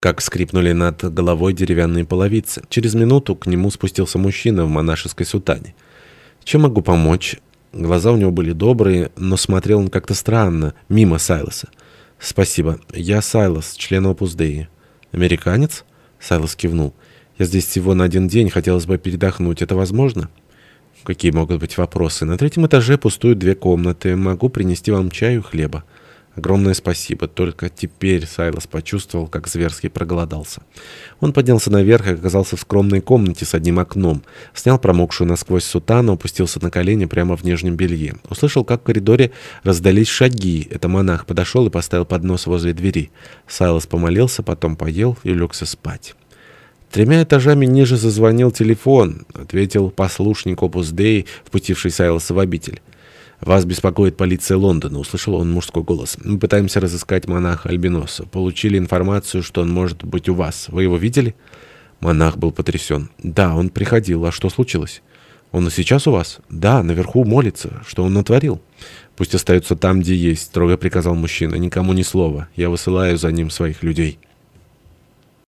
как скрипнули над головой деревянные половицы. Через минуту к нему спустился мужчина в монашеской сутане. «Чем могу помочь?» Глаза у него были добрые, но смотрел он как-то странно, мимо Сайлоса. «Спасибо. Я Сайлос, член Опус Деи». «Американец?» Сайлос кивнул. «Я здесь всего на один день, хотелось бы передохнуть. Это возможно?» «Какие могут быть вопросы? На третьем этаже пустуют две комнаты. Могу принести вам чаю и хлеба». Огромное спасибо. Только теперь Сайлос почувствовал, как зверски проголодался. Он поднялся наверх и оказался в скромной комнате с одним окном. Снял промокшую насквозь сутану, опустился на колени прямо в нижнем белье. Услышал, как в коридоре раздались шаги. Это монах подошел и поставил поднос возле двери. Сайлос помолился, потом поел и легся спать. Тремя этажами ниже зазвонил телефон, ответил послушник Опус Дей, впутивший Сайлоса в обитель. «Вас беспокоит полиция Лондона», — услышал он мужской голос. «Мы пытаемся разыскать монаха Альбиноса. Получили информацию, что он может быть у вас. Вы его видели?» Монах был потрясен. «Да, он приходил. А что случилось?» «Он и сейчас у вас?» «Да, наверху молится. Что он натворил?» «Пусть остается там, где есть», — строго приказал мужчина. «Никому ни слова. Я высылаю за ним своих людей».